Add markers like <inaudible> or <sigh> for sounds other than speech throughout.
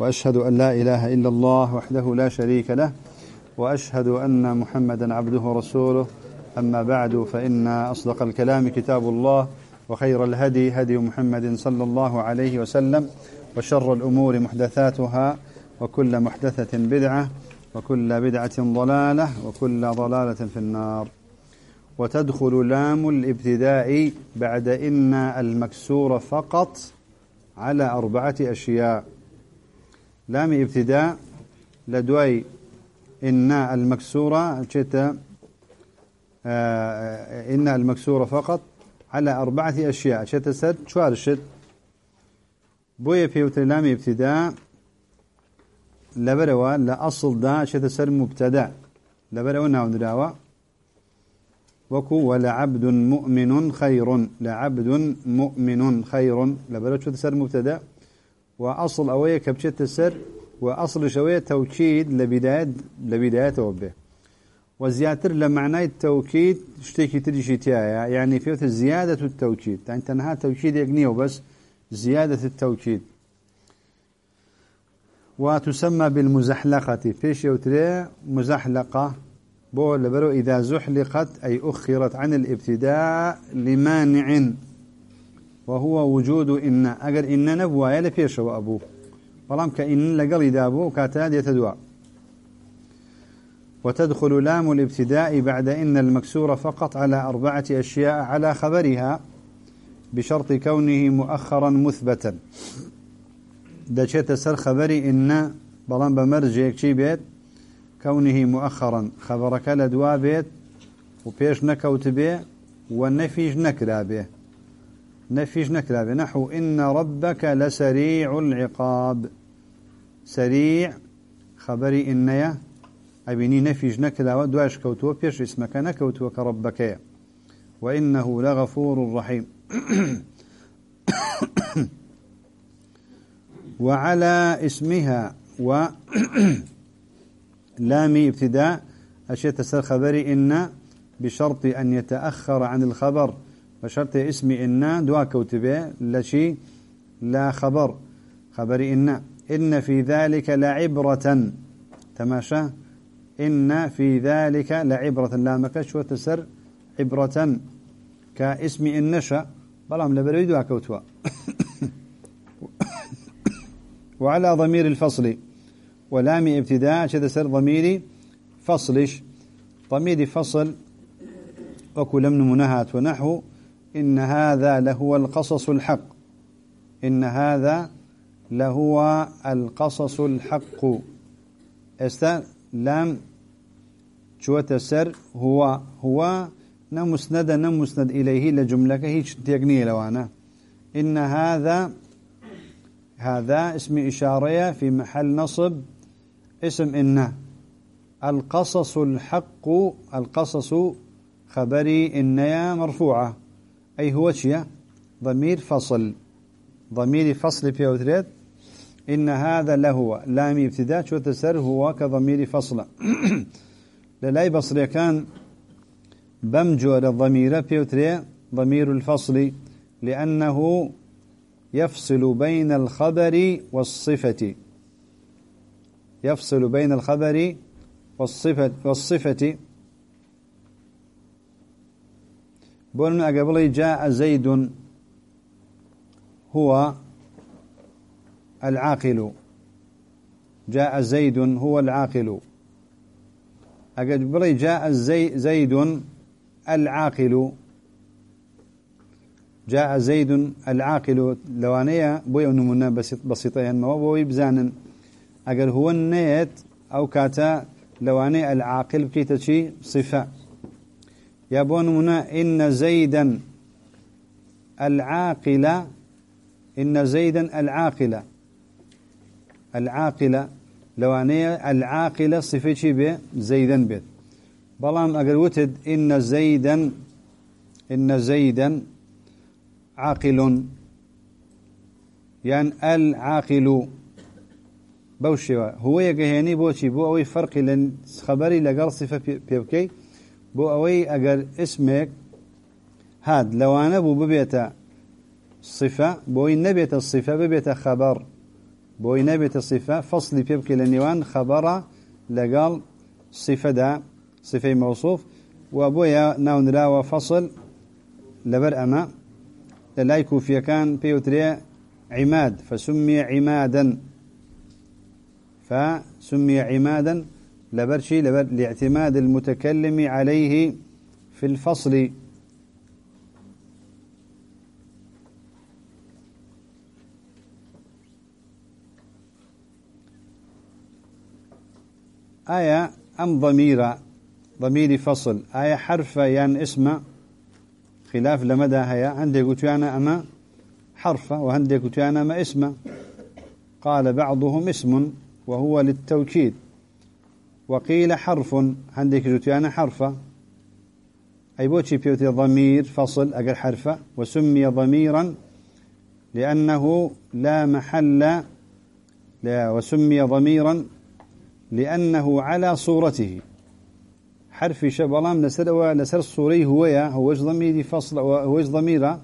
وأشهد أن لا إله إلا الله وحده لا شريك له وأشهد أن محمدا عبده ورسوله. أما بعد فإن أصدق الكلام كتاب الله وخير الهدي هدي محمد صلى الله عليه وسلم وشر الأمور محدثاتها وكل محدثة بدعة وكل بدعة ضلالة وكل ضلالة في النار. وتدخل لام الابتداء بعد إن المكسور فقط على أربعة أشياء. لام ابتداء لدوي إن المكسورة جت آه، إن المكسورة فقط على أربعة أشياء. شت سد شوارشت بويا في لام ابتداء لبروا لأصل دا شت سر مبتدأ. لبروا ناون دراوا وكو ولعبد مؤمن خير لعبد مؤمن خير. لبروا شت سر مبتدأ. وأصل أوية كبشت السر وأصل شوية توكيد لبداية لبداية وبه وزياتر لمعنى التوكيد اشتكي تريشي تيايا يعني في زيادة التوكيد. يعني تنها توكيد يقنيه بس زيادة التوكيد. وتسمى بالمزحلقة. فيش يوتري مزحلقة؟ بو لبرو إذا زحلقت أي أخرت عن الابتداء لمانع وهو وجود إن أجر إن نبوة يلا فيش وأبوه فلام كإن لقل دابو كاتاد يتدوى وتدخل لام الابتداء بعد إن المكسور فقط على أربعة أشياء على خبرها بشرط كونه مؤخرا مثبتا. دشيت سر خبري إن بلان بمرجيك شي بيت كونه مؤخرا. خبرك لدوا بيت وبيش نكوت بيه ونفيج نكرا بيه. نفيج نكرا بيه نحو إن ربك لسريع العقاب. سريع خبري إنيا. أبيني نفيج نكرا ودواش كوتوا بيش اسمك. نكوتوا كربك. وإنه لغفور رحيم. <coughs> وعلى اسمها. و <coughs> لام ابتداء. أشياء تسر خبري إن بشرط أن يتأخر عن الخبر. بشرط اسم إن دوا كوتبة لشي لا خبر. خبري إن. إن في ذلك لعبرة. تماشى؟ إن في ذلك لعبرة. لا مكش وتسر عبرة. كاسم إنشا بلام لبريدوا كوتوا. <coughs> وعلى ضمير الفصل. ولام ابتداء. شذا سر ضميري فصلش. ضمير فصل. وكل من منهات ونحو. إن هذا لهو القصص الحق. إن هذا لهو القصص الحق. استا لام شو تسر هو هو نمسند نمسند إليه لجملك هيش تيقني لوانا. إن هذا هذا اسم إشارة في محل نصب اسم إن. القصص الحق القصص خبري إنيا مرفوعة. أي هو شيء؟ ضمير فصل. ضمير فصل في أوتريت إن هذا لهو لام ابتداء. شو تسر هو كضمير فصل. <coughs> للاي بصري كان بمجور الضمير في ضمير الفصل. لأنه يفصل بين الخبر والصفة. يفصل بين الخبر والصفة والصفة. بولنا قبل جاء زيد هو العاقل. جاء زيد هو العاقل. أقبل جاء زيد العاقل. جاء زيد العاقل. لوانية بوي نمونا بسيطة. يعني ما بوي بزانا أقل هو النيت أو كاتا لواني العاقل بكيتا شي صفة. يا بو نمونا إن زيدا العاقلة إن زيدا العاقلة العاقلة لوانية العاقلة صفة شي بي؟ زيدا بيت. بلام أقل وتد إن زيدا إن زيدا عاقل. يعني العاقل. بوشوا هو يجهني بوشي بو أوي فرق لن خبري لقال صفة بيبكي. بو أوي أقل اسمك هاد لو أنا بو ببيت صفة بوي نبيت الصفة ببيت خبر بوي نبيت الصفة فصل بيبكي لنيوان خبر لقال صفة دا صفة موصوف ناون راوى فصل لبر أما للايكو في كان بيوتري عماد فسمي عمادا فسمي عمادا لبرشي لبر لاعتماد المتكلم عليه في الفصل. آية أم ضميرة ضمير فصل. آية حرف يعني اسم. خلاف لمدى هيا؟ عندي قلت أنا أما حرف وعندي قلت أنا ما اسم. قال بعضهم اسم وهو للتوكيد. وقيل حرف. عندك قلت أنا حرف. أي بوتشي بيوتي ضمير فصل أقل حرفة وسمي ضميرا لأنه لا محل لا وسمي ضميرا لأنه على صورته. حرف شبلام لسر لسر الصوري هو يا هو ضمير فصل هو ضميره؟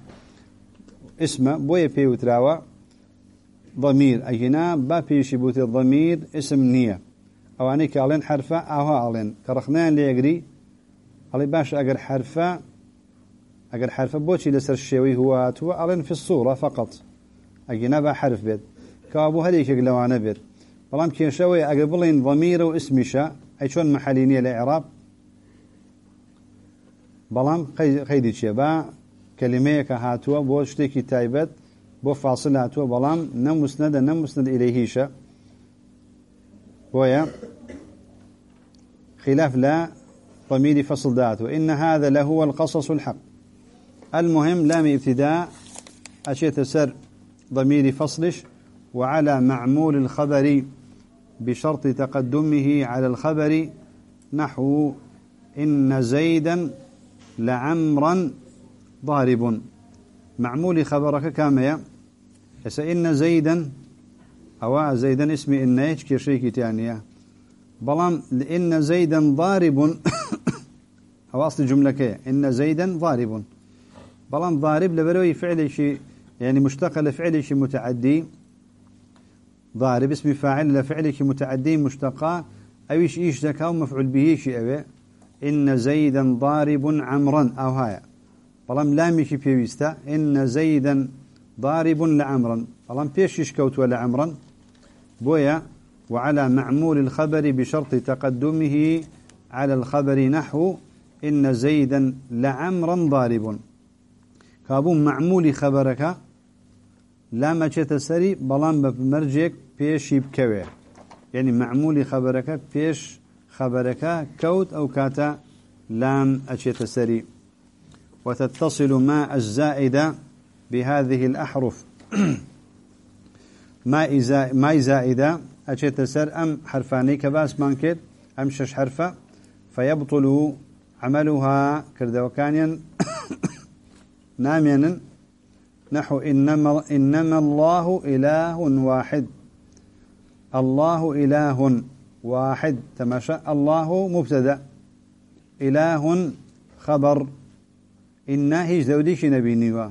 اسمه بويا بي وتراوى ضمير أجنا با بيشي الضمير اسم نية. أو أني كالين حرفة أو علين كرخنان اللي يقري علي باش أجر حرفة أجر حرفة بوشي لسر الشيوي هو تو علين في الصورة فقط. أجنا با حرف بيت. كابو هذيك لو أنا بيت. بلام كيشوي أقبلين ضمير واسمشا أي شون محلينية الإعراب؟ بلام قيدي شيبا كلمة كهاتوا بو شتيكي تايبت بو فاصل هاتوا بلام نم مسند نم مسند بويا خلاف لا ضمير فصل ذاته. إن هذا لهو القصص الحق. المهم لام ابتداء أشيت سر ضمير فصلش وعلى معمول الخبر بشرط تقدمه على الخبر نحو إن زيدا لعمرا ضارب. معمول خبرك كامية إن زيدا أو زيدا اسمي إن يشكي شيء تانية بلام إن زيدا ضارب <coughs> أو أصل جملة كي. إن زيدا ضارب. بلام ضارب لبروي فعل شيء يعني مشتق لفعل شيء متعدي. ضارب اسم فاعل لفعل شيء متعدي مشتقة. أيش إيش ذكاء ومفعول به شيء أبي إن زيدا ضارب عمرا أو هاي. بلام لامشي بيويستا. إن زيدا ضارب لعمرا. بلام بيش كوت ولا عمرا؟ بويا وعلى معمول الخبر بشرط تقدمه على الخبر نحو إن زيدا لعمرا ضارب. كابون معمول خبرك لا ما سري بلام بمرجك بيش يبكوي يعني معمول خبرك بيش خبرك كوت أو كاتا لام أشيت سري. وتتصل ما الزائدة بهذه الأحرف. <clears throat> ما ما زائدة أشيت سر أم حرفاني كباس مانكت أم شش حرفة فيبطل عملها كردوكانيا <coughs> ناميا نحو إنما, إنما الله إله واحد. الله إله واحد. تماشى. الله مبتدأ. إله خبر. إنا هيج ذوديش نبي نوا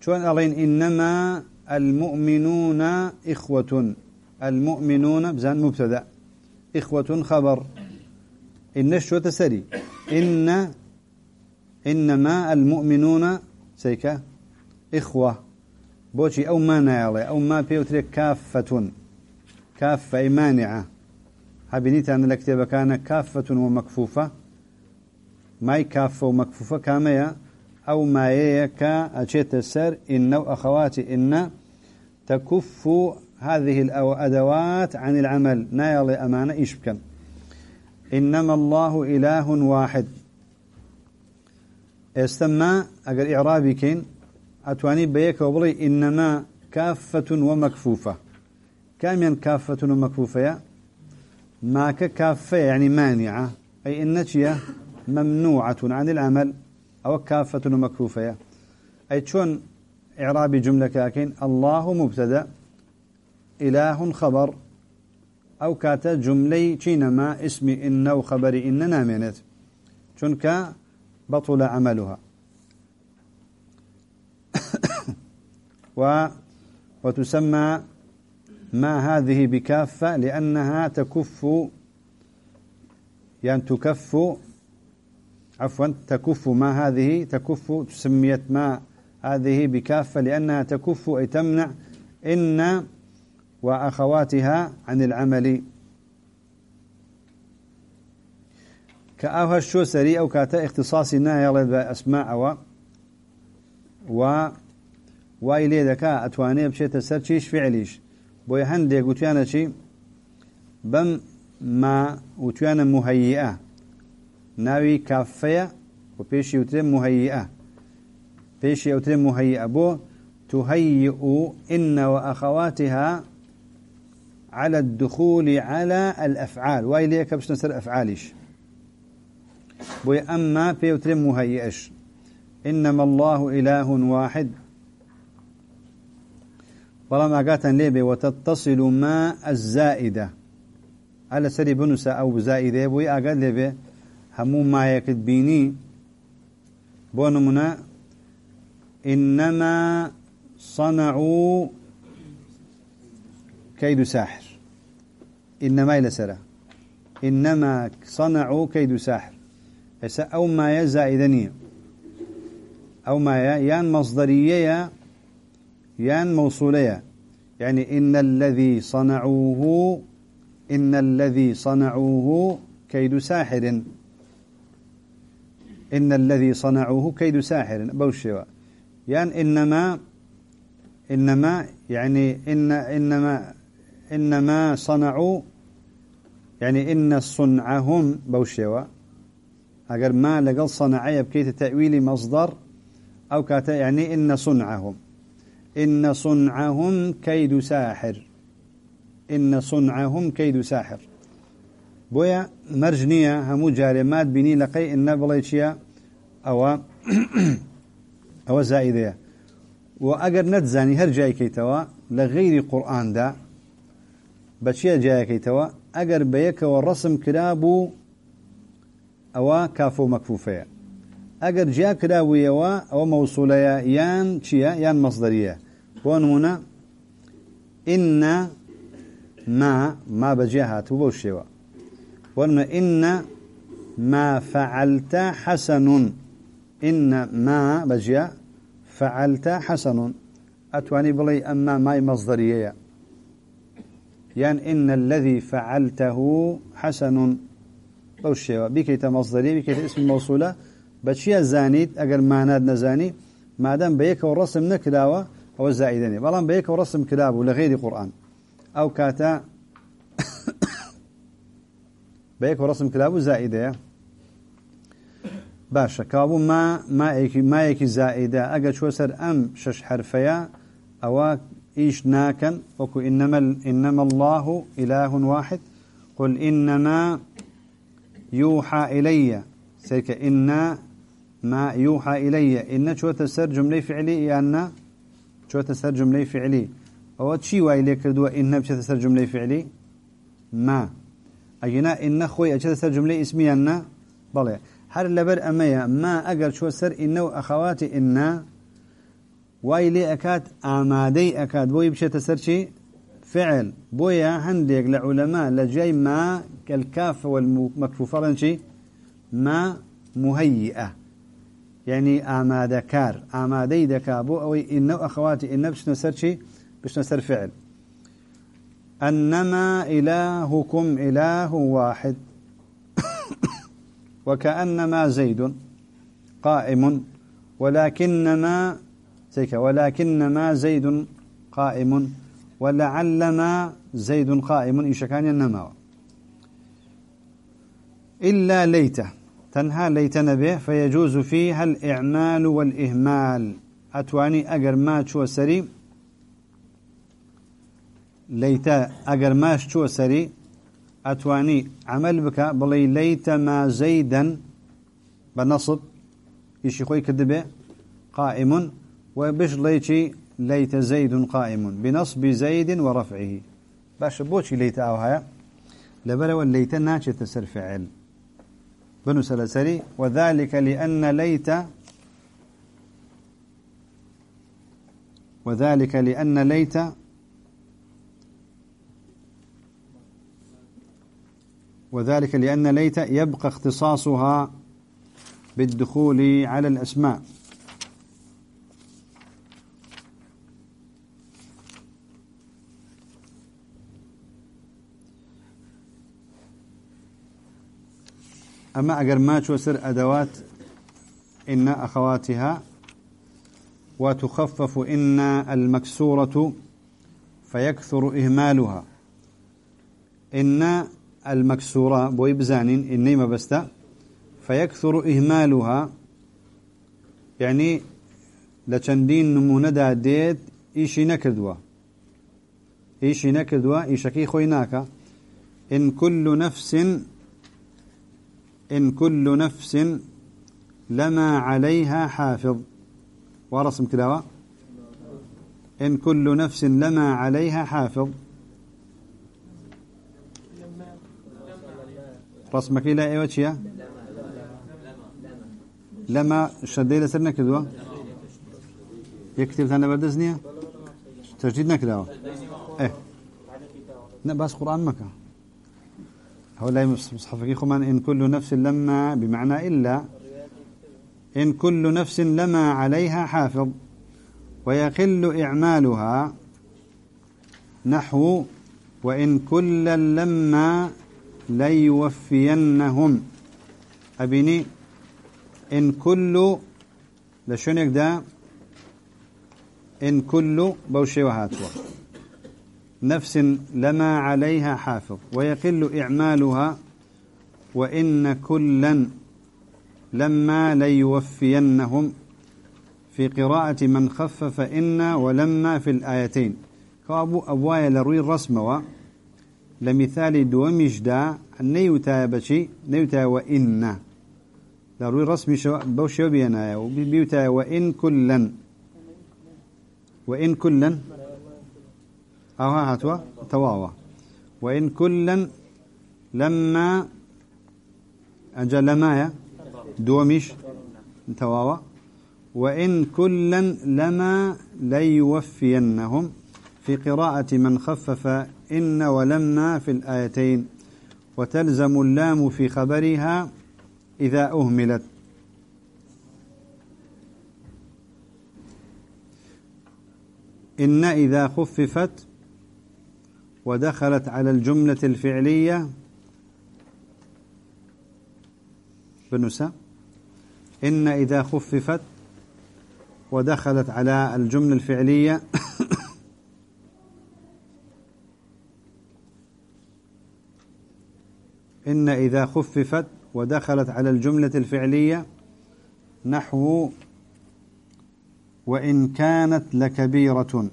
شون ألين إنما المؤمنون إخوة. المؤمنون بزان مبتدأ. إخوة خبر. إن شو تسري إن إنما المؤمنون سيكا. إخوة. بوشي أو ما نايلي أو ما بيوتريك كافة. كافة مانعة. هبنيت أن الكتاب كان كافة ومكفوفة. ماي كافة ومكفوفة كامية. أو ما يكا أشيت السر إن أخواتي إن تكف هذه الأدوات عن العمل. نايل أمانة إشبكا إنما الله إله واحد. استمع أقل إعرابي كين. أتواني بيك وبلي إنما كافة ومكفوفة. كاميا كافة ومكفوفة ما ككافة يعني مانعة. أي إنك ممنوعة عن العمل. أو كافة مكفوفة أي شون إعراب جملة كاكين؟ الله مبتدأ إله خبر أو كاتا جملي چينما اسم إن وخبر إن نامنت چونك بطل عملها. <coughs> و وتسمى ما هذه بكافة لأنها تكف يعني تكف عفوا تكف ما هذه تكف تسميت ما هذه بكافة لأنها تكف أي تمنع إن وأخواتها عن العمل. كأوها الشو سري أو كاتا اختصاصي يلا أسماء و و وإلي ذكاء أتواني بشيت سرشيش فعليش بۆی هەندێک وتیانە چی بەم ما وتیانە مهەیئە ناوی کافەیە و پێشی وترێ مهەیئە پێشی ئەوترێ مهەیئە بۆ تهيئ إن وأخواتها على الدخول على الأفعال. وإليك باش نسر أفعالش بوي أما بيوتر مهيئش إنما الله إله واحد. بەڵام ئاگاتان لێبێ وتتصل ما الزائدة. على سري بنوسا أو زائدة بوي ئاگات لێبێ همو ما يكد بيني بونمنا إنما صنعوا كيد ساحر إنما إلى سرى إنما صنعوا كيد ساحر أو ما يزائدني أو ما يان مصدرية يان موصولية يعني إن الذي صنعوه إن الذي صنعوه كيد ساحر إن الذي صنعوه كيد ساحر بوشوا يعني إنما إنما يعني إن إنما إنما صنعوا يعني إن صنعهم بوشوا أجر ما لقل صنعي بكيت تأويل مصدر أو كاتا يعني إن صنعهم. إن صنعهم كيد ساحر. إن صنعهم كيد ساحر. بۆیە مەرج نییە هەموو جارێمات بینی لەقەی ئە بڵێ چییە؟ ئەوە <coughs> ئەوە زائیدەیە. و ئەگەر نەتزانی هەر جایکەیتەوە لە غیری قورآاندا بە چیە جایەکەیتەوە ئەگەر بە یەکەوە ڕسم کرا بوو ئەوە کافۆ مەکوفەیە ئەگەر جیا کرابوویەوە ئەوە مەوسولەیە یان چییە؟ یان مەزدەریە بۆ نمونە ئنا ما ما بەجێ هاتوو بەو شێوە. ونمونا إن ما فعلت حسن. إن ما بجيا فعلت حسن. أتواني بلي أما ماي مصدرية. يعني إن الذي فعلته حسن. بوشيوا بكيت مصدرية بكيت اسم موصولة. بشيا زانيت أجر معناد نزاني. ما دام بيك والرسم نكلاوه أو الزائدني بلان بيك ورسم كلابه لغير قرآن. أو كاتا بيك ورسم كلابه زائدة. باشا كابو ما ما ايكي ما ايكي زائدة. أجا شو سر أم شش حرفيا أو إيش ناكن وكو إنما إنما الله إله واحد. قل إنما يوحى إلي. سيك إن ما يوحى إلي. إن شو تسر جملة فعلي يعني شو تسر جملة فعلي أو شي واي لك كردوا إن بشو تسر جملة فعلي ما. أجينا إن خوي أشي تسر جملة اسمية أن بلى هر لبر أمية ما أجر شو سر إنه أخواتي إن؟ واي لي أكاد آمادي أكاد. بوي بشو تسر شي؟ فعل. بويا هنديك لعلماء لجاي ما كالكاف والمكفوفة شي؟ ما مهيئة. يعني آمادة كار آمادة دكا. بو أوي إنه أخواتي إنه بشنا سر شي؟ بشنا سر فعل. أنما إلهكم إله واحد. <coughs> وكأنما زيد قائم ولكنما ولكنما زيد قائم ولعلما زيد قائم إيش كان ينما إلا ليته تنهى ليتنا به فيجوز فيها الإعمال والإهمال. أتواني أجر ما شو سري ليتا أجر ما شو سري؟ أتواني عمل بك؟ بلي ليت ما زيدا بنصب. إيش خوي كذبه قائم. وبش ليتي ليت زيد قائم. بنصب زيد ورفعه. باش بوشي ليت أوها لبلا والليت ناتش تسر فعل. بنو سلسري وذلك لأن ليت وذلك لأن ليت وذلك لأن ليت يبقى اختصاصها بالدخول على الأسماء. أما أجر ما سر أدوات إن أخواتها وتخفف إن المكسورة فيكثر إهمالها. إن المكسورة بويبزان إني ما بستا فيكثر إهمالها. يعني لچندين نمونة ديت إيشي نكردوا إيشي نكردوا إيشكي خويناك إن كل نفس إن كل نفس لما عليها حافظ. ورسم تلاوة إن كل نفس لما عليها حافظ. رسمك إلى أي وجهها لما شدي لسرنا كدوة يكتب ثاني بردزنيا تجديدنا كدوة إيه لا بس قرآن مكة هؤلاء مصحفك خمان إن كل نفس لما بمعنى إلا إن كل نفس لما عليها حافظ ويقل إعمالها نحو وإن كل لما ليوفينهم. أبني إن كل لشونك دا إن كل بوشي وهاتوا. نفس لما عليها حافظ. ويقل إعمالها وإن كلا لما ليوفينهم. في قراءة من خفف إن ولما في الآيتين. كأبو أبوايا لروي الرسمة لمثال دومجدا نيوتا بشي نيوتا وإن لروي الرسم بوشي وبينا بيوتا وإن كلا وإن كلا أو هاتوا. تواوا. وإن كلا لما. أجل لما دومش تواوا. وإن كلا لما. ليوفينهم. في قراءة من خفف إن ولما في الآيتين. وتلزم اللام في خبرها إذا أهملت. إن إذا خففت ودخلت على الجملة الفعلية بنسى إن إذا خففت ودخلت على الجملة الفعلية إن إذا خففت ودخلت على الجملة الفعلية نحو وإن كانت لكبيرة.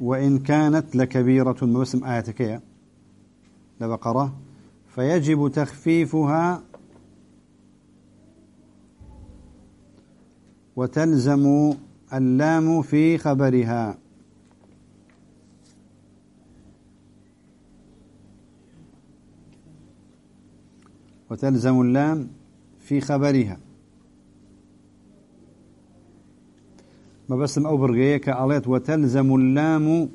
وإن كانت لكبيرة موسم آياتك يا لبقرة فيجب تخفيفها وتلزم اللام في خبرها. وتلزم اللام في خبرها. ما بسم أو برقية كأليت وتلزم اللام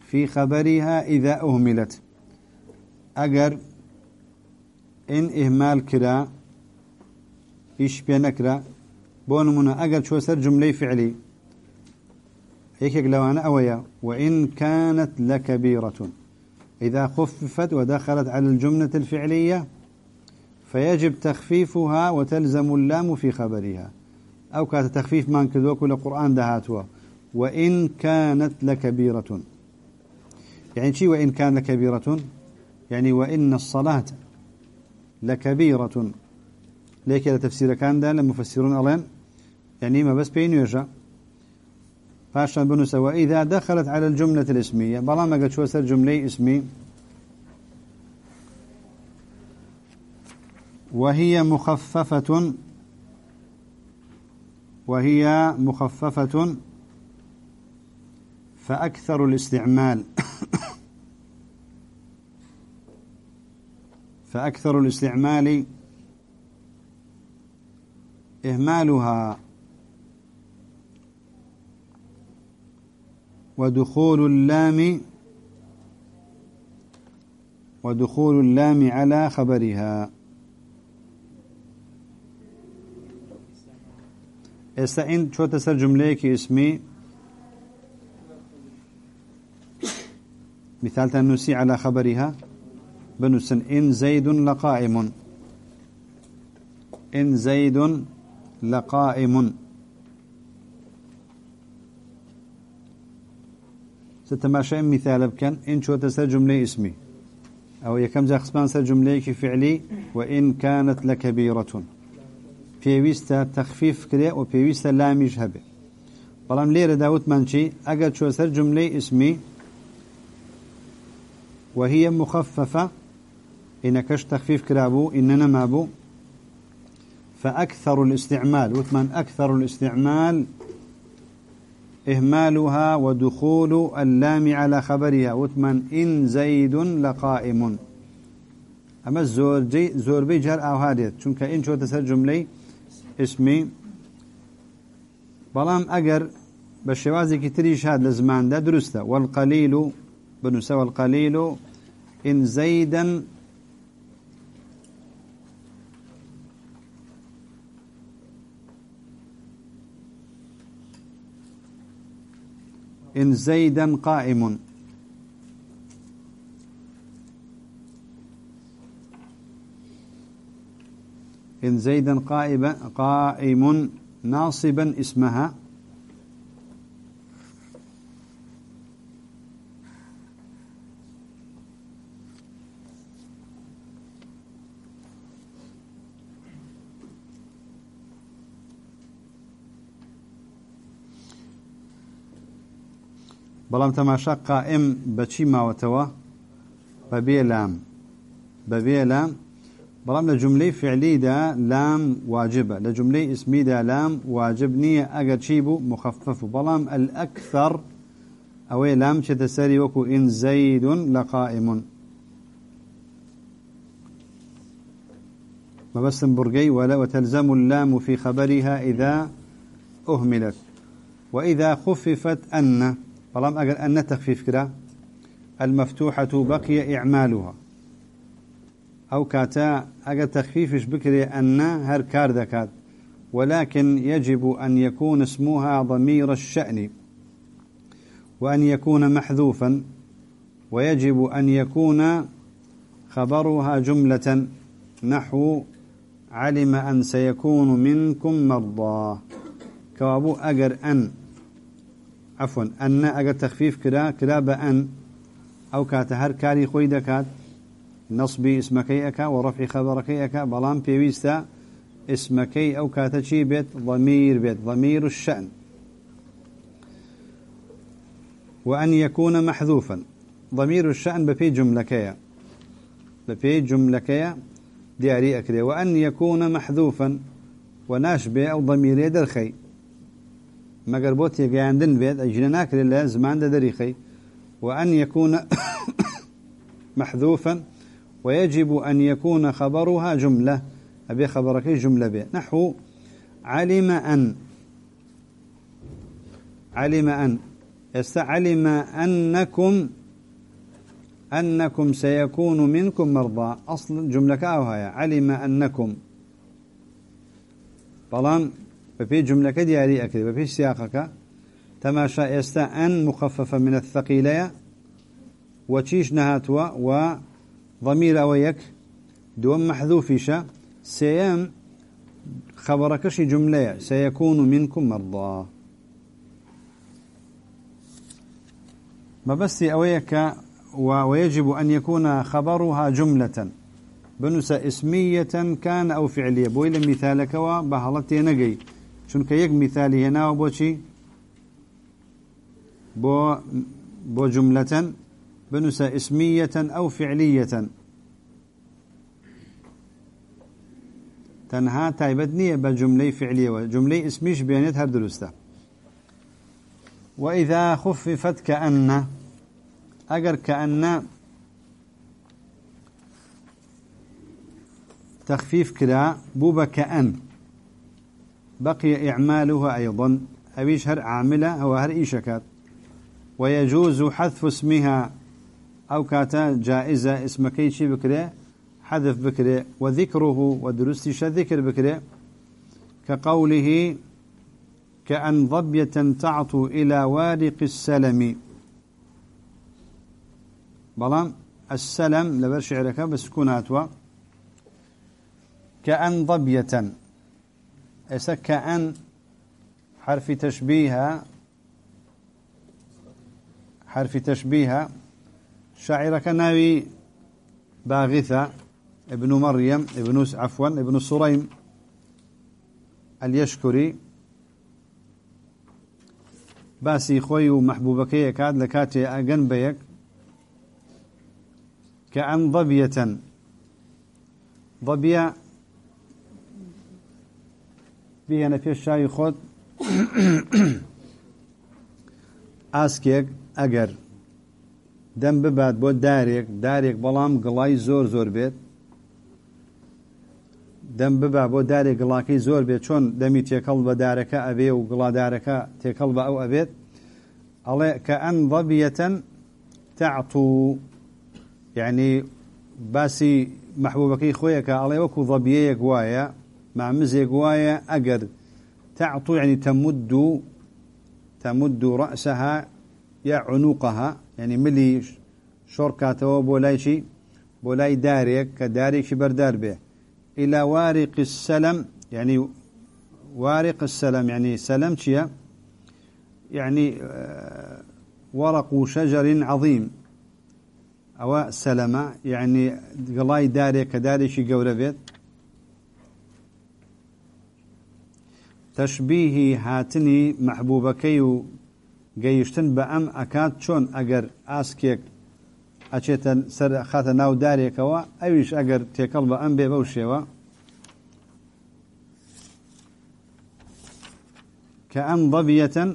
في خبرها إذا أهملت. أجر إن إهمال كرا إيش بينكرا بونمنا أجر شو سر جملة فعلي هيك لو أنا أويا وإن كانت لكبيرة. إذا خففت ودخلت على الجملة الفعلية فيجب تخفيفها وتلزم اللام في خبرها. أو كانت تخفيف من كذوك القرآن دهاتوا وإن كانت لكبيرة. يعني شي وإن كان لكبيرة؟ يعني وإن الصلاة لكبيرة. ليك تفسير كان ده لما فسرون ألين يعني ما بس بين يوجا فاشا بنوس وإذا دخلت على الجملة الإسمية بلا ما قد شو سر جملة إسمي. وهي مخففة. وهي مخففة. فأكثر الاستعمال. <coughs> فأكثر الاستعمال إهمالها. ودخول اللام ودخول اللام على خبرها. استعين شو تسر جملة اسمي مثال تنسي على خبرها بنسن إن زيد لقائم إن زيد لقائم ستماشى مثال بكن. إن شو تسر جملة اسمي. أو يكم زي خصمان سر جملة فعلي. وإن كانت لكبيرة. پێویستە تەخفیف کرێ و پێویستە لامیش هەبێ بەڵام لێرە داوتمانچی ئەگەر چۆ سەر جملەی اسمی وهي مخففة. إنكش تخفيف كرابو إننا مابو فأكثر الاستعمال. وثمان أكثر الاستعمال. إهمالها ودخول اللام على خبرها. وثمان إن زيد لقائم. أما الزور جي زور بيجهر أو هاديت. چونك إن شو تسر جملي اسمي بلام أجر بشوازي كتريش هاد لزمان ده درسته والقليل بنسى والقليل إن زيدا إن زيدا قائم. إن زيدا قائم ناصبا اسمها. بەڵام تەماشا قائم بەچی ماوەتەوە؟ بەبێ لام. بەبێ لام. بەڵام لە جملەی فعلی دا لام واجبە. لە جملەی اسمی دا لام واجب نییە ئەگەر چی بوو؟ مخفف و بەڵام ئەوەی لام چێتە سەری وەکو ئین زەیدون لە قائمون. مبسم برقي ولا وتلزم اللام في خبرها إذا أهملت. وإذا خففت أن. فلام أقل أن تخفيف كده المفتوحة بقي إعمالها. أو كاتا أجا تخفيفش بكري أن هر كار دكات. ولكن يجب أن يكون اسمها ضمير الشأن. وأن يكون محذوفا. ويجب أن يكون خبرها جملة. نحو علم أن سيكون منكم مرضى. كوابو أجر أن. عفوا أن أجر تخفيف كلا كلا بأن أو كاتهر كاري خوي دكات نصبي اسمكي أكا ورفع خبركي أكا بلام بيويستا اسمكي أو كاتشي بيت؟ ضمير بيت ضمير الشأن. وأن يكون محذوفا. ضمير الشأن بفي جملكيا بفي جملكيا دياري أكري وأن يكون محذوفا وناشبه أو ضمير يدرخي. ما قربوت يقاندن بيت أجل ناكر الله زمان دريخي وأن يكون <coughs> محذوفا ويجب أن يكون خبرها جملة. أبي خبرك جملة به نحو علم أن علم أن يستعلم أنكم أنكم سيكون منكم مرضى. أصل جملة كاوها علم أنكم. طالما بفي جملة كدياري أكد بفي سياقك تماشى يستا أن مخففة من الثقيلة وتشيش نهاتوا و ضمير أويك دوم محذوفيشا سيام خبركش جملة سيكون منكم مرضى. ما بس أويك ويجب أن يكون خبرها جملة. بنس اسمية كان أو فعلية بويل مثالك وبهلتي نقي چونکە یەک میثالی هێناوە بۆچی بۆ بۆ جملەتەن بنووسە ئسمیەتەن ئەو فعلیەتەن تەنها تایبەت نییە بە جملەی فعلیەوە جملەی ئسمیش بێنێت وإذا خففت كأن أجر كأن تخفيف كلا بوبا كأن بقي إعمالها أيضا. أبيش هر عاملة هو هر إيشكات ويجوز حذف اسمها أو كاتا جائزة اسم كيشي بكري حذف بكري وذكره ودرستش ذكر بكري كقوله كأن ضبية تعطو إلى وارق السلم. بلان السلم لبر شعرك بس كوناتوا كأن ضبية إسا كأن حرف تشبيه حرف تشبيه شاعرك ناوي باغثة ابن مريم ابن عفوا ابن سريم اليشكري. باسي خوي ومحبوبك كاد لكاتي بيك كأن ضبية ضبية بيهنا في الشاي خود ئاسکێک ئەگەر دەم ببات بۆ دارێک دارێک بەڵام گڵای زۆر زۆر بێت. دەم ببا بۆ دارێک گڵاکەی زۆر بێت چۆن دەمی تێکەڵ بە دارەکە ئەبێ و گڵادارەکە تێکەڵ بە ئەو ئەبێت. ئەڵێ کە ئەن ضەبیەتەن تعتو یعنی باسی محبوبەکەی خۆیەکە ئەڵێ وەکو ضەبیەیەک وایە معمزێک وایە ئەگەر تعتو يعني تمد تمد رأسها يا عنقها يعني ملي شوركاتو بولاي شي بولاي داريك كداريك بردار به. إلى وارق السلم يعني وارق السلم يعني سلم شيا؟ يعني ورق شجر عظيم. أو سلمة يعني قلاي داري كداري شي قوربيت تشبيهي هاتني محبوبكي و گەیشتن بە ئەم ئەکات چۆن ئەگەر ئاسکێک ئەچێتە سەر خاتە ناو دارێکەوە ئەویش ئەگەر تێکەڵ بە ئەم بێ بەو شێوە. کە ئەم ضەبیەتەن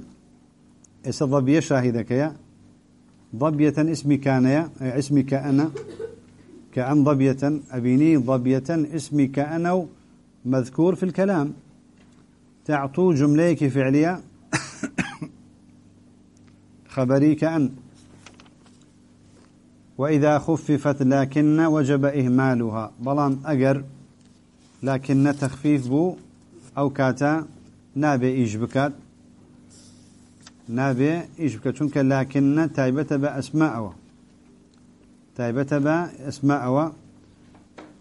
ئێستا ضەبیە شاهیدەکەیە. ضەبیەتەن اسمی کانەیە اسمی کە ئەنە. کە ئەم ضەبیەتەن ئەبینی ضەبیەتەن اسمی کە ئەنە و مذكور في الكلام تعطو جمليك فعلية خبري كأن وإذا خففت لكن وجب إهمالها. بلان أجر لكن تخفيف بو أو كاتا نابي إيش بكات؟ نابي إيش بكات؟ شنك لكن تايبة بأسماء تايبة بأسماء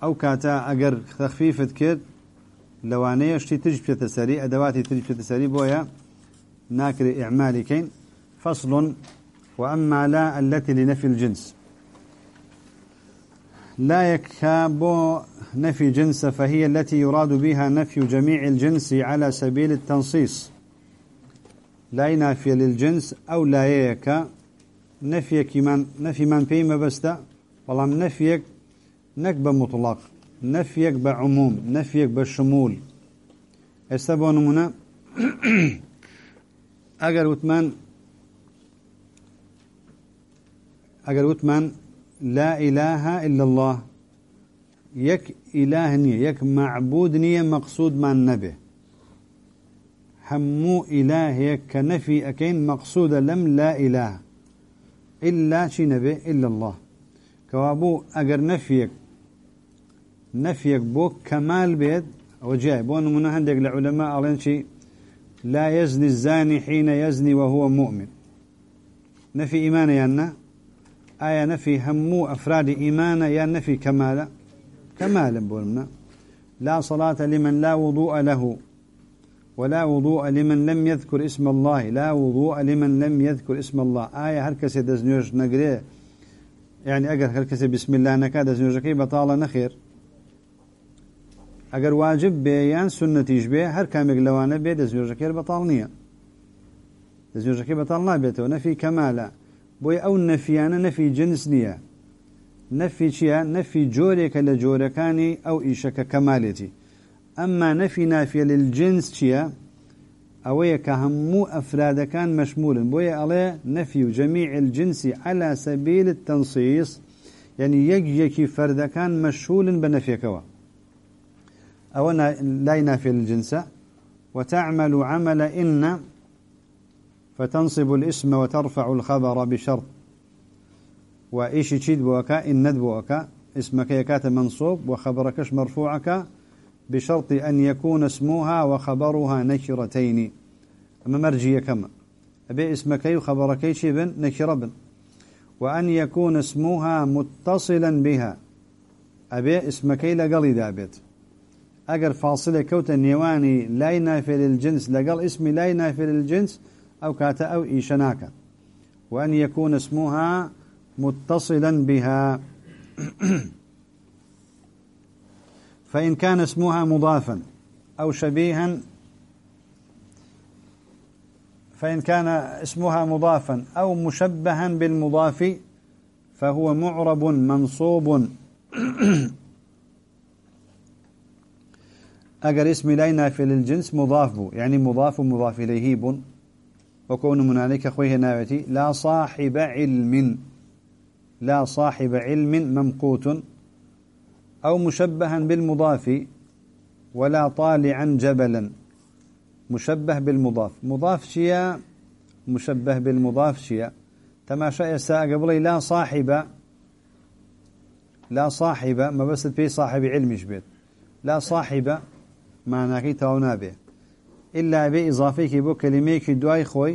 أو كاتا أجر تخفيف كد لوانية شتي تجب تسري أدواتي تجب تسري بويا ناكر إعمالي كين فصل وأما لا التي لنفي الجنس. لا يكابو نفي جنس فهي التي يراد بها نفي جميع الجنس على سبيل التنصيص. لا ينافي للجنس أو لا يك نفيك من نفي من بيما بستا والله نفيك نكب مطلق. نفيك بعموم نفيك بشمول استبوا نمونا <clears throat> أجر وثمان. أجر وثمان. لا إله إلا الله. يك إله نية يك معبود نية مقصود مع النبي. همو إله يك كنفي أكين مقصود لم لا إله. إلا شي نبي إلا الله. كوابو أجر نفيك. نفيك بو كمال بيد وجاي بون من عندك العلماء قالين شيء لا يزني الزاني حين يزني وهو مؤمن. نفي إيمان يانا آية نفي همو أفراد إيمان يا نفي كمال كمال بولنا لا صلاة لمن لا وضوء له ولا وضوء لمن لم يذكر اسم الله. لا وضوء لمن لم يذكر اسم الله. آية هركس دزنيوش نقريه يعني أقر هركس بسم الله نكاد دزنيوش كي بطالة نخير. اگر واجب بێ یان سنتیش بێ هەر کامێک لەوانە بێ دەستێژەکەی بەتاڵ نییە. دەستێژەکەی بەتاڵ نابێتەوە. نەفی کەمالە بۆی ئەو نەفیانە نەفی جنس نییە. نەفی چییە؟ نەفی جۆرێکە لە جۆرەکانی ئەو ئیشەکە کەمالێتی. ئەمما نەفی نافیە للجنس چییە؟ ئەوەیە کە هەموو ئەفرادەکان مەشمولن. بۆیە ئەڵێ نەفی و جەمیع الجنسی على سبيل التنصيص يعني یەک یەکی فەردەکان مەشغولن بە نەفێکەوە أو لا ينافي الجنس. وتعمل عمل إن فتنصب الإسم وترفع الخبر بشرط. وإيش تشيد بوكا؟ إن ند بوكا. اسمك يكات منصوب وخبركش مرفوعك بشرط أن يكون اسمها وخبرها نكرتين. أما مرجية كما. أبي اسمك وخبرك شبن نكر بن وأن يكون اسمها متصلا بها. أبي اسمك لقلي دابت اگر فاصله كوت نيواني لا ينافي للجنس لقل اسمي لا ينافي للجنس أو كاتا أو ايشناكا وأن يكون اسمها متصلا بها. <clears throat> فإن كان اسمها مضافا أو شبيها فإن كان اسمها مضافا أو مشبها بالمضاف فهو معرب منصوب. <clears throat> أجر اسم لا ينافي للجنس مضاف بو يعني مضاف مضاف إليه بن وكون من عليك خويه ناوتي لا صاحب علم. لا صاحب علم ممقوت. أو مشبها بالمضاف ولا طالعا جبلا. مشبه بالمضاف. مضاف شيا مشبه بالمضاف شيا. تماشى يسا قبلي لا صاحب. لا صاحب ما بس في صاحب علم بيت لا صاحب معناکەی تاو نابێ. إلا بێ ئیزافەیەکی بۆ کەلیمەیەکی دوای خۆی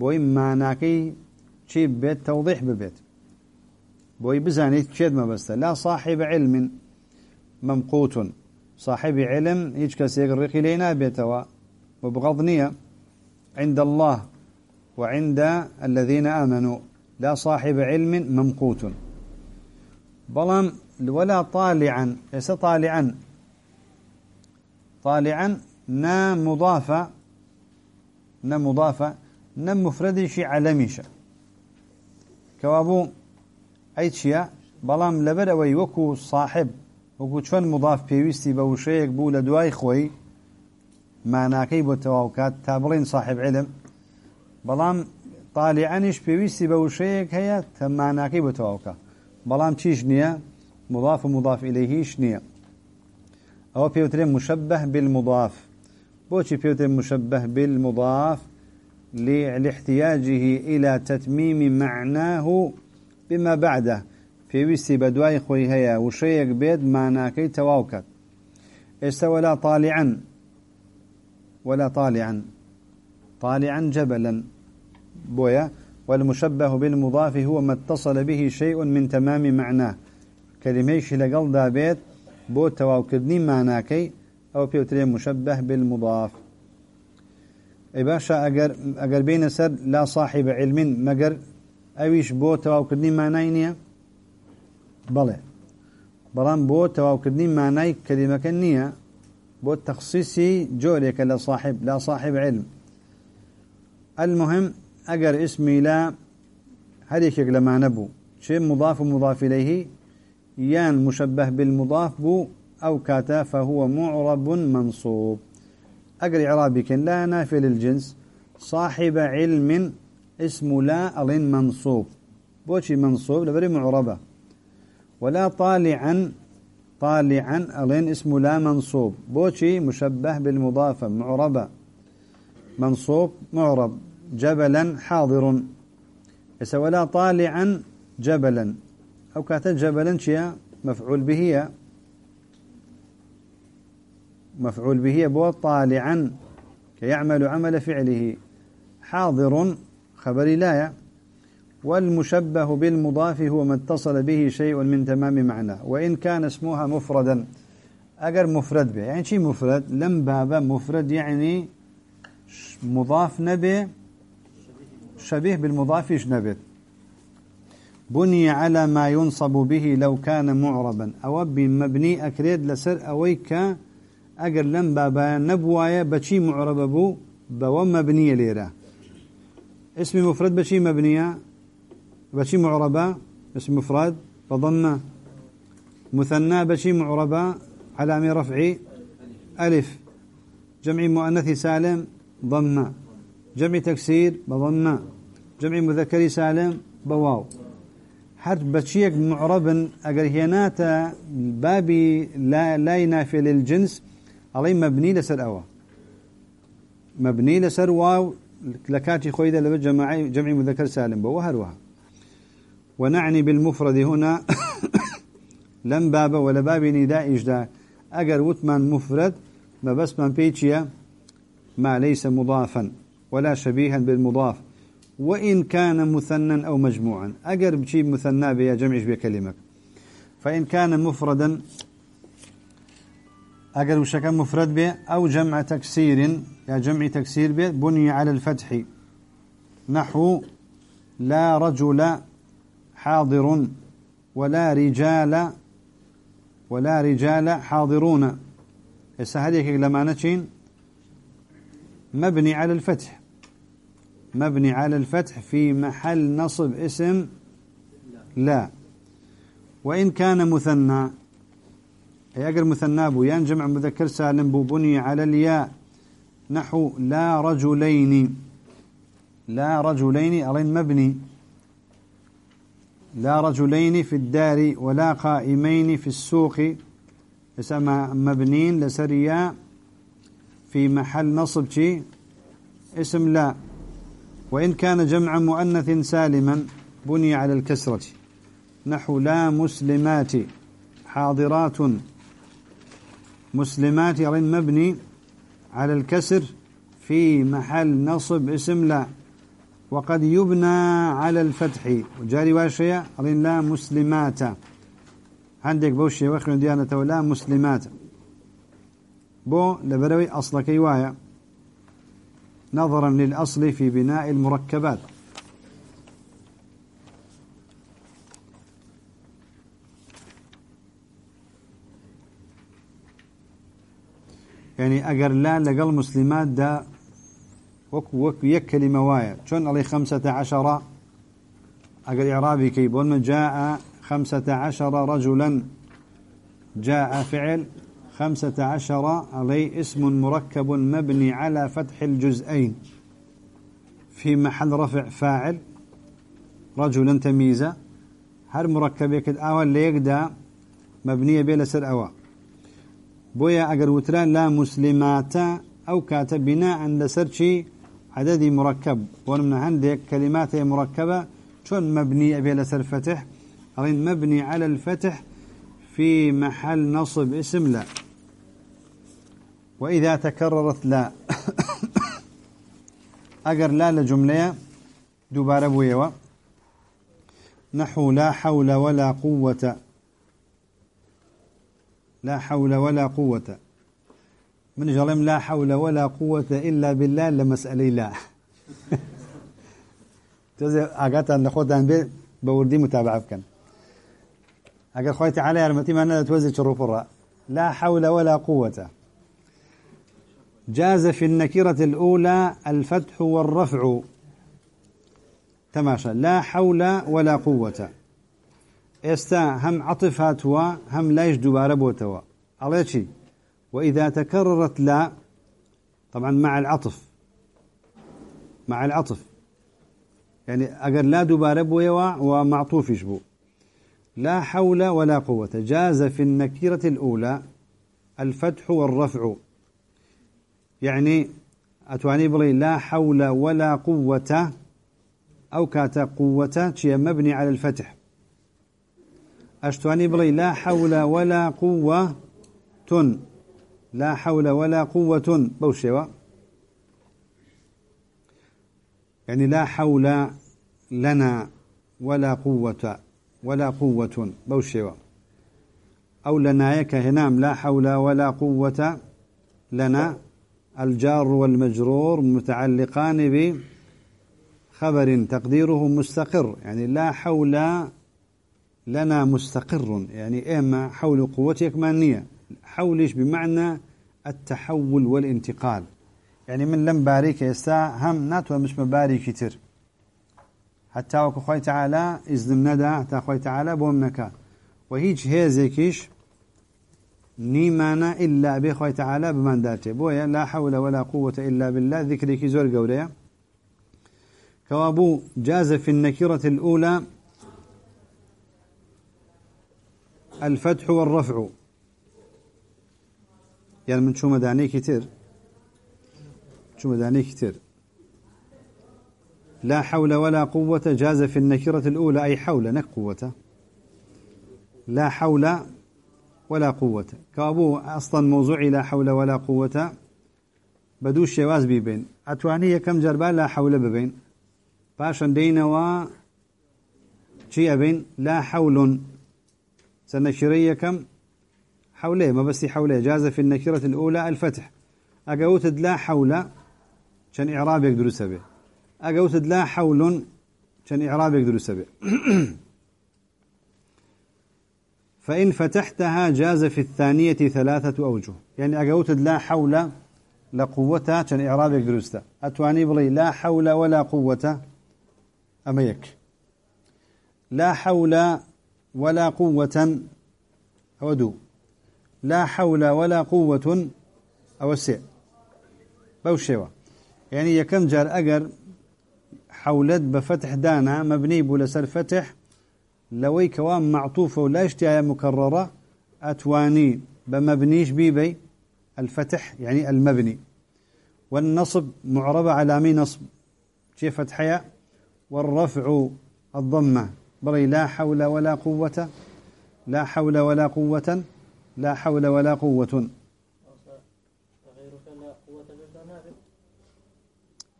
بۆی معناکەی چی بێت تەوضیح ببێت بۆی بزانیت چێت مەبەستە لا صاحب علم ممقوت. صاحب علم هیچ کەسێک ڕقی لێ نابێتەوە. وبغض نية عند الله وعند الذين آمنوا. لا صاحب علم ممقوت. بلام ولا طالعا ليس طالعا. طالعا نا مضافة نا مضافة نا مفردش علميش كوابو أي شيء بلام لبروي وكو صاحب وەکو چۆن مضاف پێویستی بە وشەیەک بوو لە دوای خۆی ماناکەی بۆ تەواوکات تا بڵین صاحب علم. بەڵام تاالعانیش پێویستی بە وشەیەک هەیە تەماناکەی بۆ تەواوکە بەڵام چیش نییە؟ مضاف و مضاف إليه هیچ نییە. أو بيوترين مشبه بالمضاف. بوشي بيوترين مشبه بالمضاف لاحتياجه إلى تتميم معناه بما بعده. في ويستي بدواي خوي هيا وشيك بيد معناكي تواوكت. استوى ولا طالعا. ولا طالعا. طالعا جبلا. بويا والمشبه بالمضاف هو ما اتصل به شيء من تمام معناه. كلميش لقل بيت بو تواوكردني معناكي أو بيوتري مشبه بالمضاف. اي باشا اگر اگر بين سر لا صاحب علم مگر اويش بو تواوكردني معناي نيه بله بلان بو تواوكردني معناي كلمه كنيه بو تخصيصي جوليك لا صاحب لا صاحب علم. المهم اگر اسمي لا هذيك لما نبو شيء مضاف ومضاف اليه يان مشبه بالمضاف بو أو كاتا فهو معرب منصوب. أقري عرابي كان لا نافل الجنس. صاحب علم اسم لا ألين منصوب. بوشي منصوب لبري معربة. ولا طالعا طالعا ألين اسم لا منصوب. بوشي مشبه بالمضافة معربة. منصوب معرب. جبلا حاضر. ولا طالعا جبلا. أو كانت جبلا شيا مفعول به مفعول به بو طالعا كيعمل عمل فعله. حاضر خبر لا والمشبه بالمضاف هو ما اتصل به شيء من تمام معناه وإن كان اسمها مفردا. أجر مفرد به يعني شيء مفرد؟ لم بابا مفرد يعني مضاف نبي شبيه بالمضاف نبت بني على ما ينصب به لو كان معربا. أو مبني أكريد لسر أويك أجر لم بابا نبوايا بشي معرب بو بوا مبنية ليرة اسم مفرد بشي مبنية بشي معربة. اسم مفرد بضمة مثنى بشي معربة علامة رفعي ألف. جمع مؤنث سالم ضمة جمع تكسير بضمة جمع مذكر سالم بواو. حرف بشيك معرب أجر هنات بابي لا لا ينافي للجنس علي مبني لسر أوا. مبني لسر واو لكاتي خويدا لبجمع جمع مذكر سالم بوهروها ونعني بالمفرد هنا <coughs> لم باب ولا باب نداء إجداء أجر وتمان مفرد ما بس من بيتشيا ما ليس مضافا ولا شبيها بالمضاف. وإن كان مثنى أو مجموعا. أجر بشي مثنى بيا جمعش بكلمك فإن كان مفردا أجر وشكا مفرد به أو جمع تكسير يا جمع تكسير به بني على الفتح نحو لا رجل حاضر ولا رجال ولا رجال حاضرون. هسه هذيك لما نتشين مبني على الفتح. مبني على الفتح في محل نصب اسم لا. وإن كان مثنى يقر مثنى بو جمع مذكر سالم بو بني على الياء نحو لا رجلين. لا رجلين أرين مبني. لا رجلين في الدار ولا قائمين في السوق. اسم مبنين لسريا في محل نصب شي اسم لا. وإن كان جمع مؤنث سالما بني على الكسرة. نحو لا مسلمات حاضرات. مسلمات رن مبني على الكسر في محل نصب اسم لا. وقد يبنى على الفتح. وجاري واشياء رن لا مسلمات. عندك بوشي وخر ديانة لا مسلمات. بو لبروي أصلك يوايا نظرا للأصل في بناء المركبات. يعني أجر لا لقل مسلمات دا وك وك يك كلمة وايا شون علي خمسة عشر؟ أجر إعرابي كيبون جاء خمسة عشر رجلا. جاء فعل خمسة عشر عليه اسم مركب مبني على فتح الجزئين. في محل رفع فاعل رجلا تمييزا هر مركب يكد أول ليقدا مبنية بلا سر أوا. بويا أجر وتران لا مسلمات أو كاتب بناء لسر شي عددي مركب. ومن عندك كلمات مركبة شون مبنية بلا سر فتح. مبني على الفتح في محل نصب اسم لا. وإذا تكررت لا. أجر لا لجملة دوبارة بويوا نحو لا حول ولا قوة. لا حول ولا قوة. من جرم لا حول ولا قوة إلا بالله لمسألة لا. تزي أقاتا نخوتان بي بوردي متابعة كان أقل خويتي علي أرمتي ما توزي شروف لا حول ولا قوة. جاز في النكرة الأولى الفتح والرفع. تماشى. لا حول ولا قوة. إستا هم عطف هاتوا هم لا يجدوا بوتوا. على شيء وإذا تكررت لا طبعا مع العطف. مع العطف. يعني أجر لا دبارة بويوا ومعطوف يشبو. لا حول ولا قوة. جاز في النكرة الأولى الفتح والرفع. يعني أتواني بلي لا حول ولا قوة أو كاتا قوة شيء مبني على الفتح. أشتواني بلي لا حول ولا قوة تن. لا حول ولا قوة بوشيوا يعني لا حول لنا ولا قوة ولا قوة بوشيوا أو لنا يك هنام لا حول ولا قوة لنا. الجار والمجرور متعلقان بخبر تقديره مستقر يعني لا حول لنا مستقر يعني إما حول قوتك مانية حولش بمعنى التحول والانتقال. يعني من لم باريك يستا هم ناتو مش مباري كتير حتى وكو خوي تعالى إذن ندى حتى خوي تعالى بومنك. وهيج هيزيكيش نيمانا إلا أبي خوي تعالى بمن داته بويا لا حول ولا قوة إلا بالله. ذكرك زور قوليا كوابو جاز في النكرة الأولى الفتح والرفع. يعني من شو مداني كتير شو مداني كتير لا حول ولا قوة جاز في النكرة الأولى أي حول نك قوة. لا حول ولا قوة. كابو أصلا موضوع لا حول ولا قوة. بدوش شواز بيبين. أتواني كم جربا لا حول ببين. باشا دينوا شيء أبين؟ لا حول. سنكرية كم؟ حولة. ما بس حولة. جاز في النكرة الأولى الفتح. أقوتد لا حول. كان إعراب يقدر سبه أقوتد لا حول. كان إعراب يقدر سبه فإن فتحتها جاز في الثانية ثلاثة أوجه. يعني أقوتد لا حول لا قوة كان إعراب يقدر سبه أتواني بلي لا حول ولا قوة أميك. لا حول ولا قوة أودو. لا حول ولا قوة أوسع. بوشيوة. يعني يكم جار أجر حولت بفتح دانا مبني بلسر فتح لوي كوام معطوفة ولا اشتياء مكررة أتواني بمبنيش بيبي الفتح يعني المبني. والنصب معربة على مين نصب. كيف فتحيا والرفع الضمة. بري لا حول ولا قوة لا حول ولا قوة لا حول ولا قوة.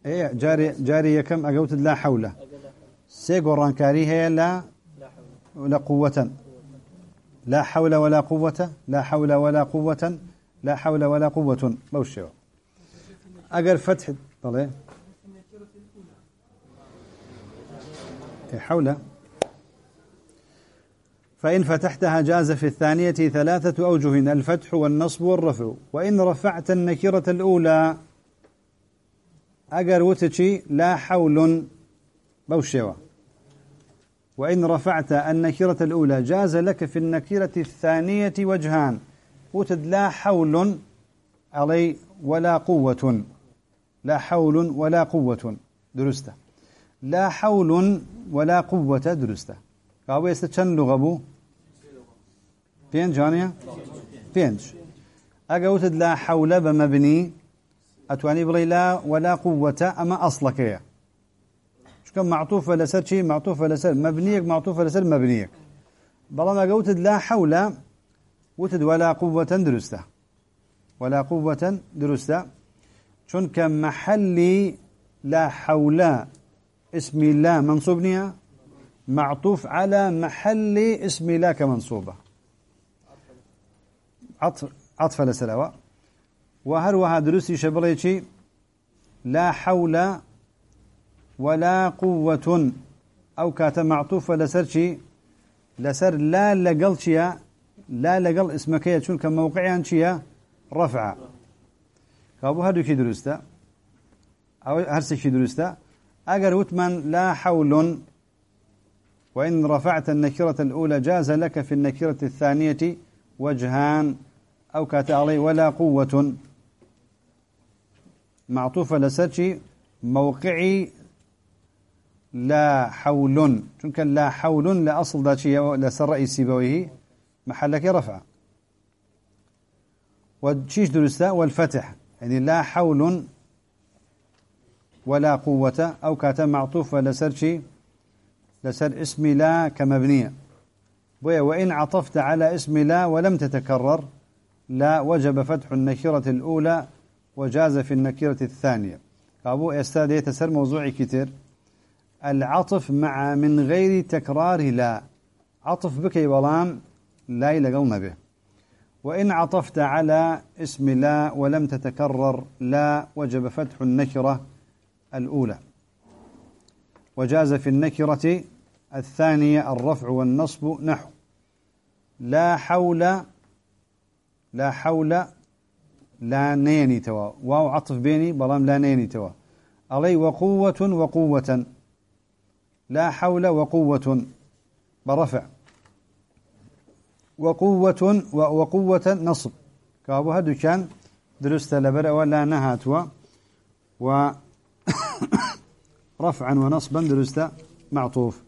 إيه جاري جاري كم؟ اقوت لا حول. سيقران كاري هي لا ولا قوة. لا حول ولا قوة لا حول ولا قوة لا حول ولا قوة. بوشيو. اقر فتح. طلع. إيه، حول. فإن فتحتها جاز في الثانية ثلاثة أوجه الفتح والنصب والرفع. وإن رفعت النكرة الأولى أجر وتشي لا حول. بوشوا وإن رفعت النكرة الأولى جاز لك في النكرة الثانية وجهان. وتد لا حول علي ولا قوة. لا حول ولا قوة. درسته لا حول ولا قوة. درسته قابو يستشن لغبو بين جانيا بينج أقوتد لا حول بمبني أتواني بلي لا ولا قوة أما أصلك يا شكون معطوفة لسر شيء معطوفة لسر مبنيك معطوفة لسر مبنيك. بلا ما قوتد لا حول وتد ولا قوة درسته ولا قوة درسته شون كمحلي لا حول اسم الله منصوبنيها معطوف على محل اسم الله كمنصوبة عطف عطف لسلاوة وهروها دروسي شبريتي لا حول ولا قوة. أو كات معطوفة لسر لسر لا لقل شيا. لا لقل اسمك يتشون كموقعيا شيا. رفع. كابو هدو كي درستا. أو هرسي كي درستا. أجر وتمن لا حول. وإن رفعت النكرة الأولى جاز لك في النكرة الثانية وجهان. أو كاتالي ولا قوة. معطوفة لسرشي موقعي لا حول. چونك لا حول لا أصل داتشي لسر رئيسي بويه محلك رفع. وشيش درستا والفتح. يعني لا حول ولا قوة أو كاتا معطوفة لسرشي لسر اسم لا كمبنية وإن عطفت على اسم لا ولم تتكرر لا وجب فتح النكرة الأولى وجاز في النكرة الثانية. أبو أستاذ يتسر موضوع كتير. العطف مع من غير تكرار لا. عطف بك ولام لا يلقون به. وإن عطفت على اسم لا ولم تتكرر لا وجب فتح النكرة الأولى. وجاز في النكرة الثانية الرفع والنصب نحو. لا حول لا حول لا نيني توا. واو عطف بيني بلام لا نيني توا. علي وقوة وقوة. لا حول وقوة برفع. وقوة وقوة نصب. كابو هدو كان درست لبرأ ولا نهاتوا. و <coughs> رفعا ونصبا درست معطوف.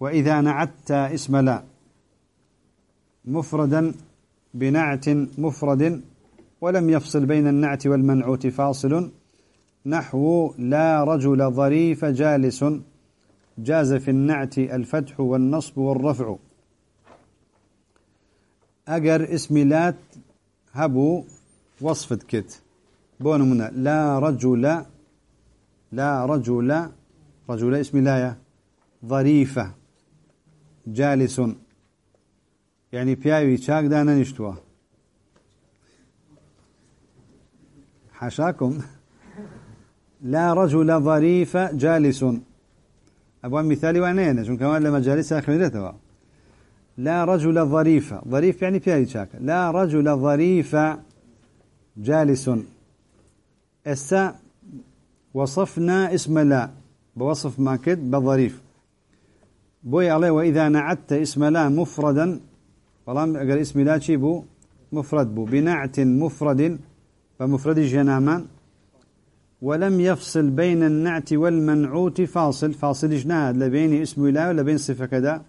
وإذا نعت اسم لا. مفردا بنعت مفرد ولم يفصل بين النعت والمنعوت فاصل. نحو لا رجل ظريف جالس. جاز في النعت الفتح والنصب والرفع. أجر اسم لات هبو وصفت كت بونمنا لا رجل لا رجل رجل اسم لاية ظريفة. جالس. يعني بياوي شاك دانا نشتوا حاشاكم لا رجل ظريف جالس. أبوان مثالي وعنين شون كمان لما جالس لا رجل ظريف ظريف يعني بياوي شاك لا رجل ظريف جالس. السا وصفنا اسم لا بوصف ما كد بظريف. بوي عليه وإذا نعت اسم لا مفردا فلام أقل اسم لا بو مفرد بو. بنعت مفرد فمفرد جنامان. ولم يفصل بين النعت والمنعوت. فاصل فاصل جناد لبين اسم لا ولبين صفة كذا.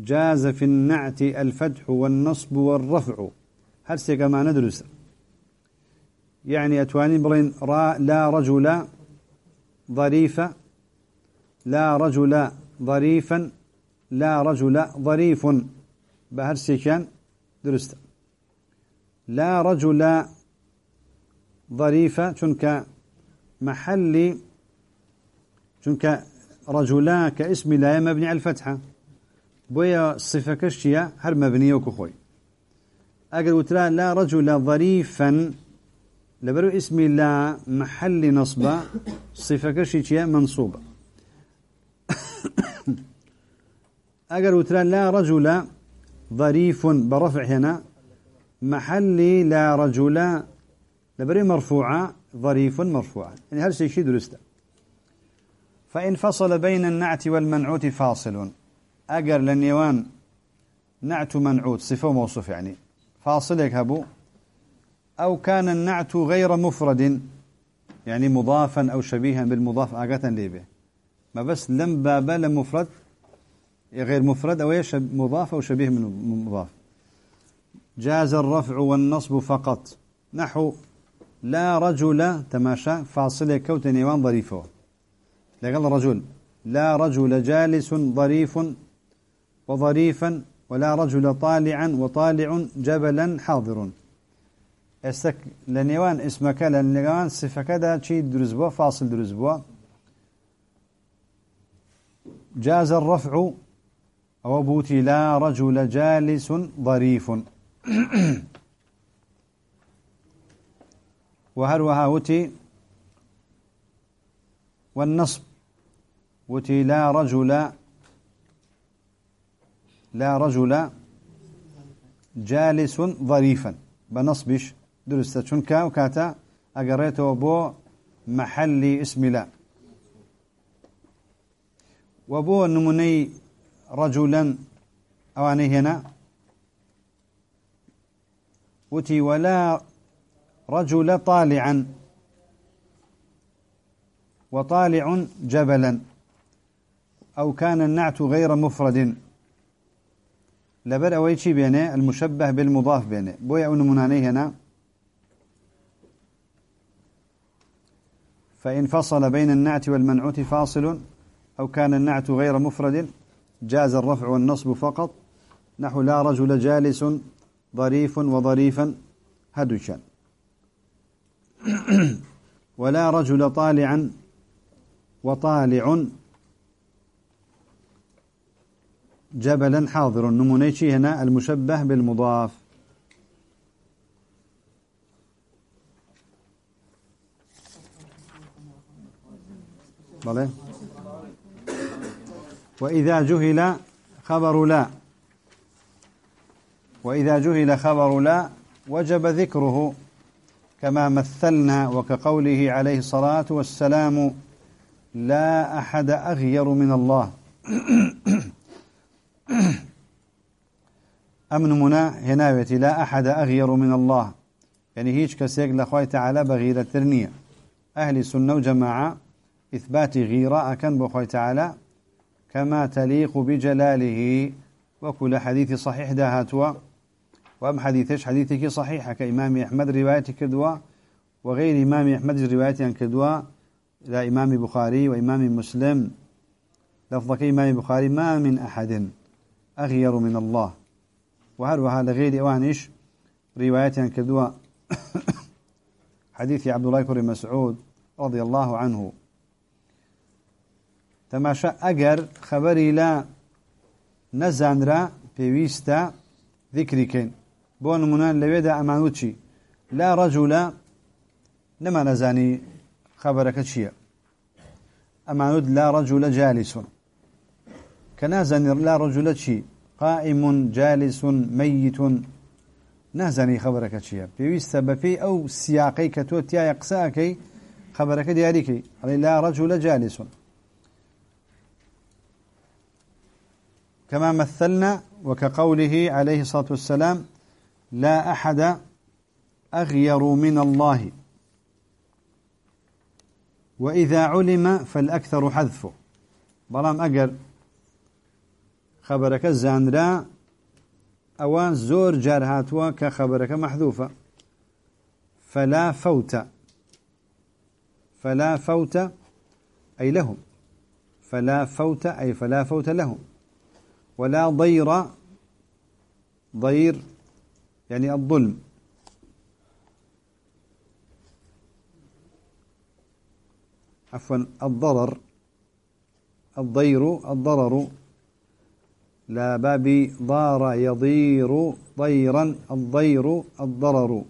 جاز في النعت الفتح والنصب والرفع. هل سيكما ندرس؟ يعني أتواني بلين را لا رجل ظريفة لا رجل ظريفا. لا رجل ظريف. بهرسي كان درست. لا رجل ظريفة تنك محلي تنك رجلا كاسم لا مبني على الفتحة. بويا صفة كشية هر مبنية وكخوي أقل وتلا لا رجل ظريفا لبرو اسم لا محل نصبة صفة كشية منصوبة. <coughs> أقل وتلا لا رجل ظريف برفع هنا. محلي لا رجل لبري مرفوعة ظريف مرفوعة يعني هل شيء درسته فإن فصل بين النعت والمنعوت فاصل. أجر لنيوان نعت منعوت صفة وموصوف يعني. فاصل يكهبو. أو كان النعت غير مفرد يعني مضافا أو شبيها بالمضاف آقاتا ليبه. ما بس لم بابا لم مفرد غير مفرد أو مضاف أو شبيه من مضاف جاز الرفع والنصب فقط. نحو لا رجل تماشى فاصل كوت نيوان ظريفه. لقال رجل لا رجل جالس ظريف وظريفا ولا رجل طالعا وطالع جبلا حاضر. استك لنيوان اسمك لنيوان صفة كذا شيء درزبوا فاصل درزبوا جاز الرفع أو بوتي لا رجل جالس ظريف. <clears throat> وهروها وتي؟ والنصب. وتي لا رجل لا رجل جالس ظريفا. بنصبش درست. چونكا وكاتا؟ أقريته بو محلي اسم لا. وبو نمني رجلا. أواني هنا. وتي ولا رجل طالعا وطالع جبلا أو كان النعت غير مفرد. لبر أويتشي بينه؟ المشبه بالمضاف بينه. بويا ونمناني هنا. فإن فصل بين النعت والمنعوت فاصل أو كان النعت غير مفرد جاز الرفع والنصب فقط. نحو لا رجل جالس ظريف وظريفا هدشا <clears throat> ولا رجل طالعا وطالع جبلا حاضر نمونيشي هنا المشبه بالمضاف. وإذا جهل خبر لا. وإذا جهل خبر لا وجب ذكره. كما مثلنا وكقوله عليه الصلاة والسلام لا أحد أغير من الله. <clears throat> أمن منا هنا لا أحد أغير من الله. يعني هيش كسيق لخوي تعالى بغيرة ترنية. أهل سنة وجماعة إثبات غيرة أكن بخوي تعالى كما تليق بجلاله. وكل حديث صحيح دهاتوا وأم حديثش حديثك صحيحة كإمام أحمد روايتك كدوا وغير إمام أحمد رواية كدوا إلى إمام بخاري وإمام مسلم. لفظك إمام بخاري ما من أحد أغير من الله. وهروها لغير أوانش رواية كدوا <coughs> حديث عبد الله بن مسعود رضي الله عنه. تماشا أجر خبري لا نزانرا بيويستا ذكري كين بون منان لويدا أمانوتشي لا رجل نما نزاني خبرك شيء أمانود لا رجل جالس كنازن لا رجل شيء قائم جالس ميت نازني خبرك شيء بيويستا بفي أو سياقي كتوتيا يقساكي خبرك دياريكي علي لا رجل جالس كما مثلنا وكقوله عليه الصلاة والسلام لا أحد أغير من الله. وإذا علم فالأكثر حذفه. بلام أقر خبرك الزانرا أو زور جار هاتوا كخبرك محذوفة. فلا فوت فلا فوت أي لهم. فلا فوت أي فلا فوت لهم. ولا ضير ضير يعني الظلم. عفوا الضرر الضير الضرر. لە باب ضار يضير ضيرا الضير الضرر.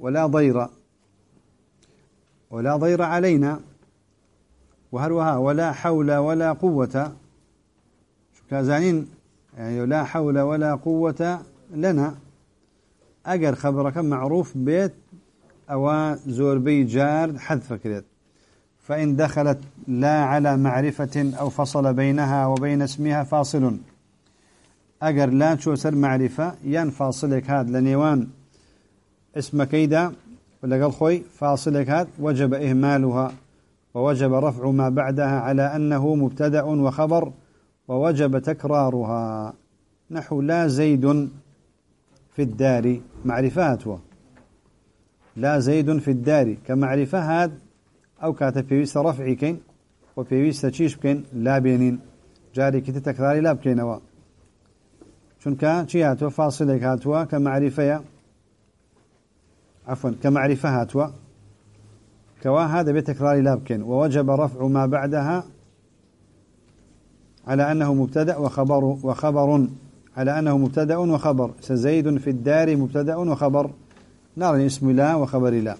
ولا ضير ولا ضير علينا. وهروها ولا حول ولا قوة. شو كازانين يعني لا حول ولا قوة لنا. أجر خبرك معروف بيت أو زور بي جار حذف كذا فإن دخلت لا على معرفة أو فصل بينها وبين اسمها فاصل. أجر لا شو سر معرفة ين فاصلك هاد لنيوان. اسم كيدا ولا قال خوي فاصلك هاد وجب إهمالها. ووجب رفع ما بعدها على أنه مبتدأ وخبر. ووجب تكرارها. نحو لا زيد في الدار معرفات لا زيد في الدار كمعرفة هاد أو كاتب بيويس رفعي كين وبيويس تشيش بكين لا بينين. جاري كت تكراري لا بكينوا كان شي هاتوا فاصلك هاتوا كمعرفة عفوا كمعرفة هاتوا كوا؟ هذا بتكرار لابكن ووجب رفع ما بعدها على أنه مبتدأ وخبر وخبر. على أنه مبتدأ وخبر. سزيد في الدار مبتدأ وخبر. نرى اسم لا وخبر لا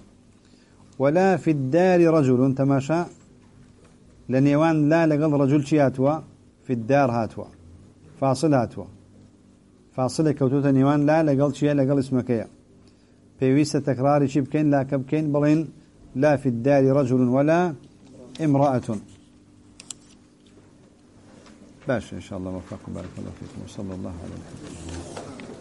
ولا في الدار رجل. تماشى لنيوان لا لقل رجل شياتوا في الدار هاتوا. فاصل هاتوا. فاصل كوتوتا. نيوان لا لقل شيء لقل اسمك بيويس تكرار شبكين لا كبكين بلين. لا في الدار رجل ولا امرأة. باش إن شاء الله. وفقكم بارك الله فيكم. وصلى الله على محمد.